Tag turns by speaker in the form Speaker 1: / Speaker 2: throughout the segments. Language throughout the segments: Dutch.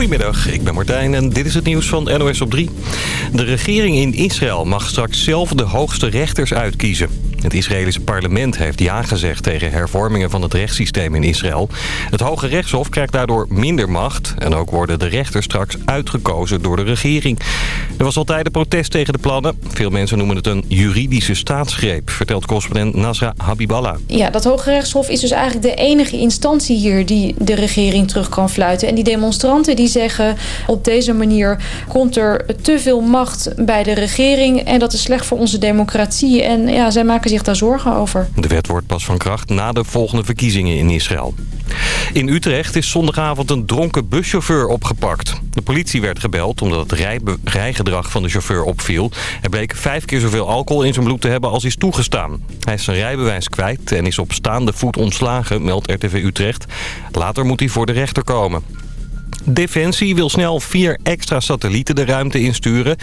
Speaker 1: Goedemiddag, ik ben Martijn en dit is het nieuws van NOS op 3. De regering in Israël mag straks zelf de hoogste rechters uitkiezen. Het Israëlische parlement heeft ja gezegd tegen hervormingen van het rechtssysteem in Israël. Het Hoge Rechtshof krijgt daardoor minder macht. En ook worden de rechters straks uitgekozen door de regering. Er was altijd een protest tegen de plannen. Veel mensen noemen het een juridische staatsgreep, vertelt correspondent Nasra Habiballah.
Speaker 2: Ja, dat Hoge Rechtshof is dus eigenlijk de enige instantie hier die de regering terug kan fluiten. En die demonstranten die zeggen op deze manier komt er te veel macht bij de regering. En dat is slecht voor onze democratie. En ja, zij maken zich daar zorgen over.
Speaker 1: De wet wordt pas van kracht na de volgende verkiezingen in Israël. In Utrecht is zondagavond een dronken buschauffeur opgepakt. De politie werd gebeld omdat het rijgedrag van de chauffeur opviel. Er bleek vijf keer zoveel alcohol in zijn bloed te hebben als is toegestaan. Hij is zijn rijbewijs kwijt en is op staande voet ontslagen, meldt RTV Utrecht. Later moet hij voor de rechter komen. Defensie wil snel vier extra satellieten de ruimte insturen.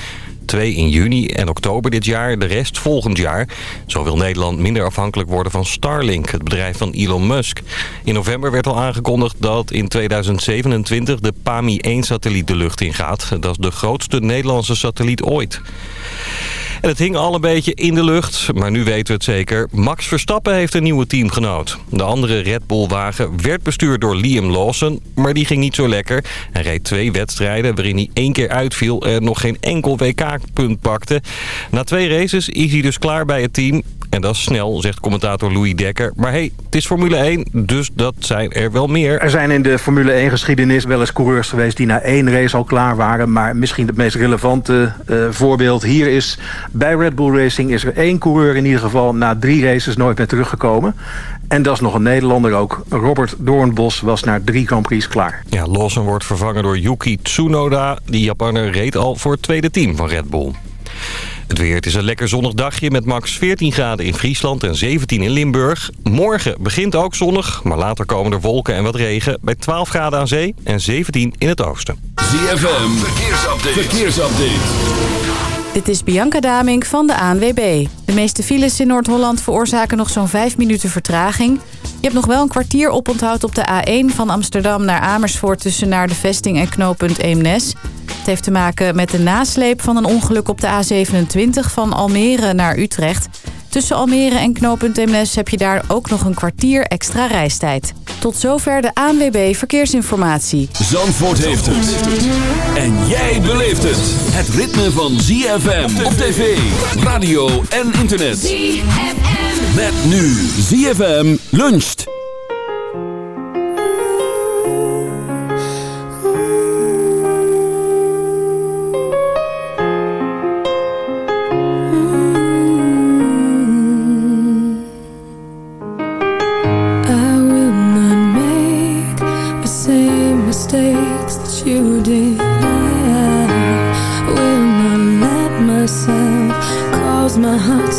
Speaker 1: Twee in juni en oktober dit jaar, de rest volgend jaar. Zo wil Nederland minder afhankelijk worden van Starlink, het bedrijf van Elon Musk. In november werd al aangekondigd dat in 2027 de PAMI-1-satelliet de lucht ingaat. Dat is de grootste Nederlandse satelliet ooit. En het hing al een beetje in de lucht, maar nu weten we het zeker. Max Verstappen heeft een nieuwe teamgenoot. De andere Red Bull-wagen werd bestuurd door Liam Lawson, maar die ging niet zo lekker. Hij reed twee wedstrijden waarin hij één keer uitviel en nog geen enkel WK-punt pakte. Na twee races is hij dus klaar bij het team. En dat is snel, zegt commentator Louis Dekker. Maar hey, het is Formule 1, dus dat zijn er wel meer.
Speaker 3: Er zijn in de Formule 1-geschiedenis wel eens coureurs geweest... die na één race al klaar waren. Maar misschien het meest relevante uh, voorbeeld hier is... bij Red Bull Racing is er één coureur in ieder geval... na drie races nooit meer teruggekomen. En dat is nog een Nederlander ook. Robert Doornbos was na drie Grand Prix klaar.
Speaker 1: Ja, Lawson wordt vervangen door Yuki Tsunoda. Die Japaner reed al voor het tweede team van Red Bull. Het weer, het is een lekker zonnig dagje met max 14 graden in Friesland en 17 in Limburg. Morgen begint ook zonnig, maar later komen er wolken en wat regen bij 12 graden aan zee en 17 in het oosten.
Speaker 4: ZFM, verkeersupdate. verkeersupdate.
Speaker 5: Dit is Bianca Damink van de ANWB. De meeste files in Noord-Holland veroorzaken nog zo'n 5 minuten vertraging. Je hebt nog wel een kwartier oponthoud op de A1 van Amsterdam naar Amersfoort... tussen naar de vesting en knooppunt Eemnes. Het heeft te maken met de nasleep van een ongeluk op de A27 van Almere naar Utrecht. Tussen Almere en knooppunt Eemnes heb je daar ook nog een kwartier extra reistijd. Tot zover de ANWB Verkeersinformatie.
Speaker 4: Zandvoort heeft het. En jij beleeft het. Het ritme van ZFM op tv, radio en internet. ZFM. Met nu ZFM luncht.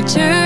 Speaker 6: return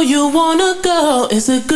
Speaker 6: you wanna
Speaker 7: go. It's a good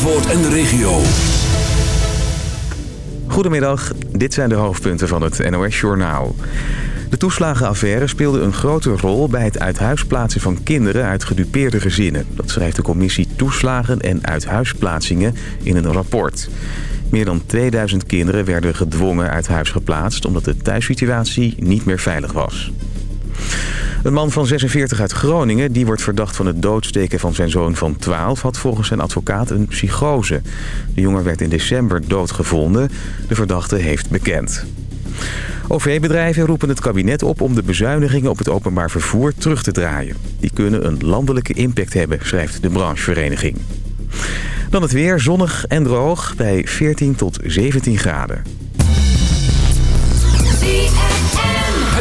Speaker 4: Zandvoort en de regio.
Speaker 8: Goedemiddag, dit zijn de hoofdpunten van het NOS-journaal. De toeslagenaffaire speelde een grote rol bij het uithuisplaatsen van kinderen uit gedupeerde gezinnen. Dat schrijft de commissie Toeslagen en Uithuisplaatsingen in een rapport. Meer dan 2000 kinderen werden gedwongen uit huis geplaatst omdat de thuissituatie niet meer veilig was. Een man van 46 uit Groningen, die wordt verdacht van het doodsteken van zijn zoon van 12... had volgens zijn advocaat een psychose. De jongen werd in december doodgevonden. De verdachte heeft bekend. OV-bedrijven roepen het kabinet op om de bezuinigingen op het openbaar vervoer terug te draaien. Die kunnen een landelijke impact hebben, schrijft de branchevereniging. Dan het weer, zonnig en droog bij 14 tot 17 graden.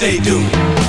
Speaker 9: they do.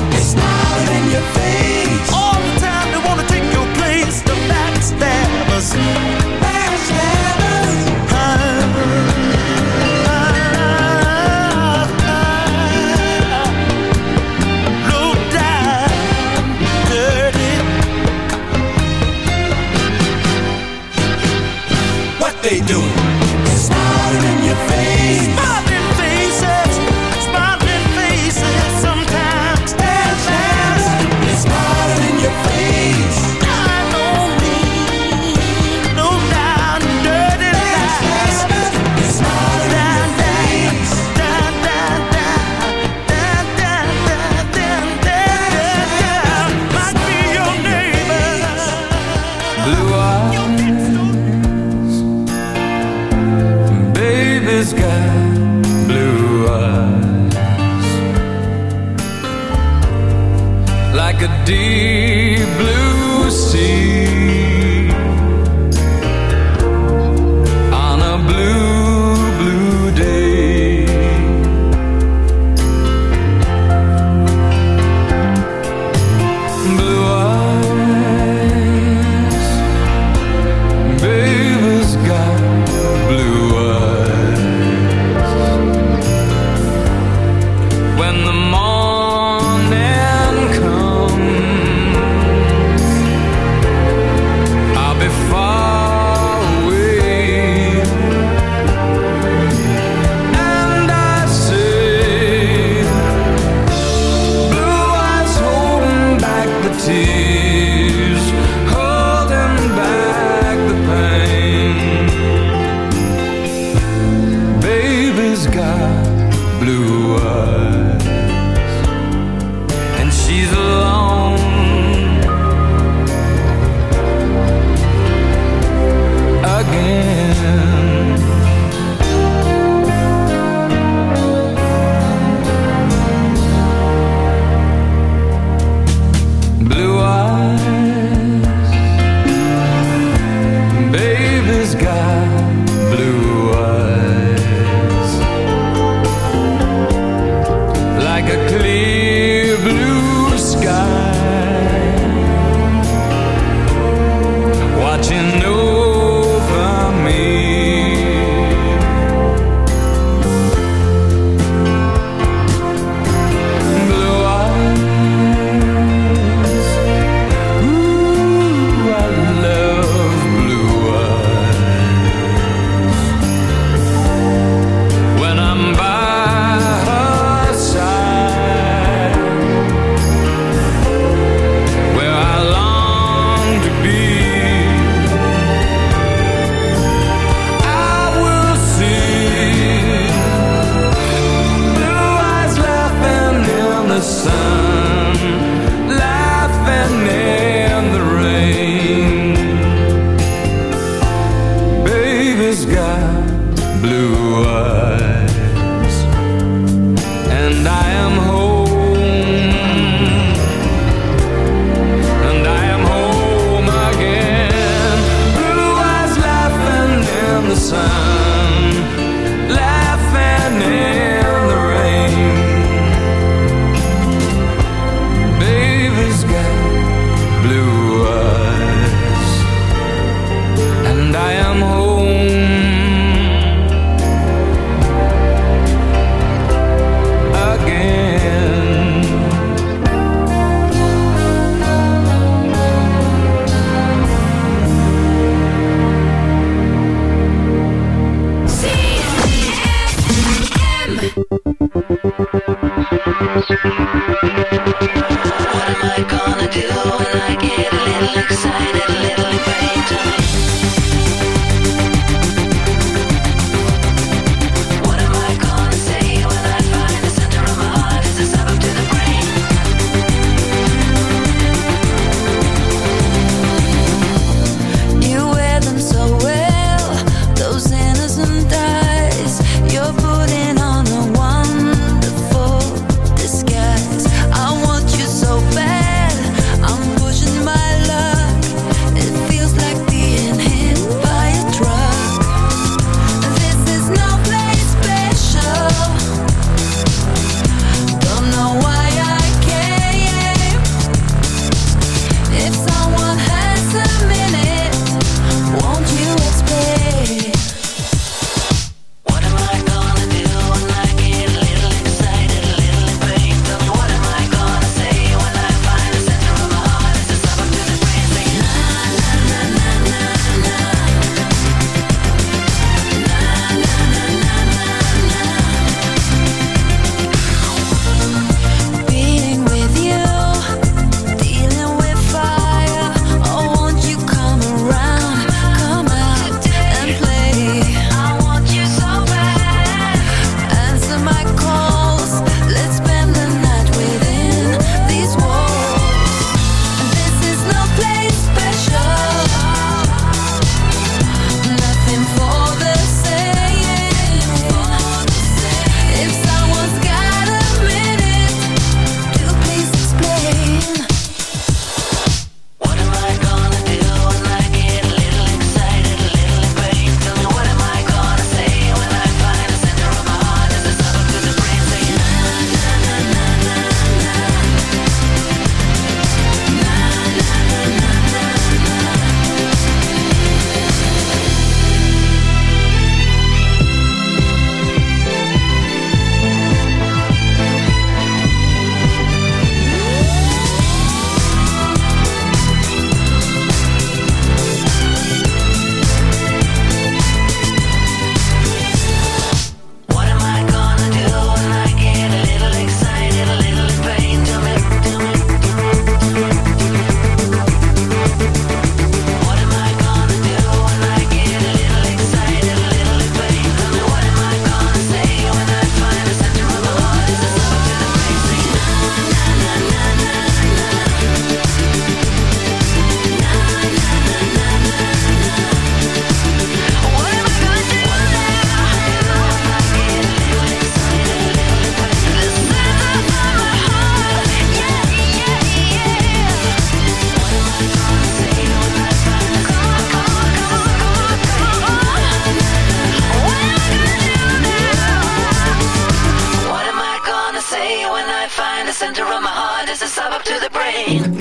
Speaker 10: rain.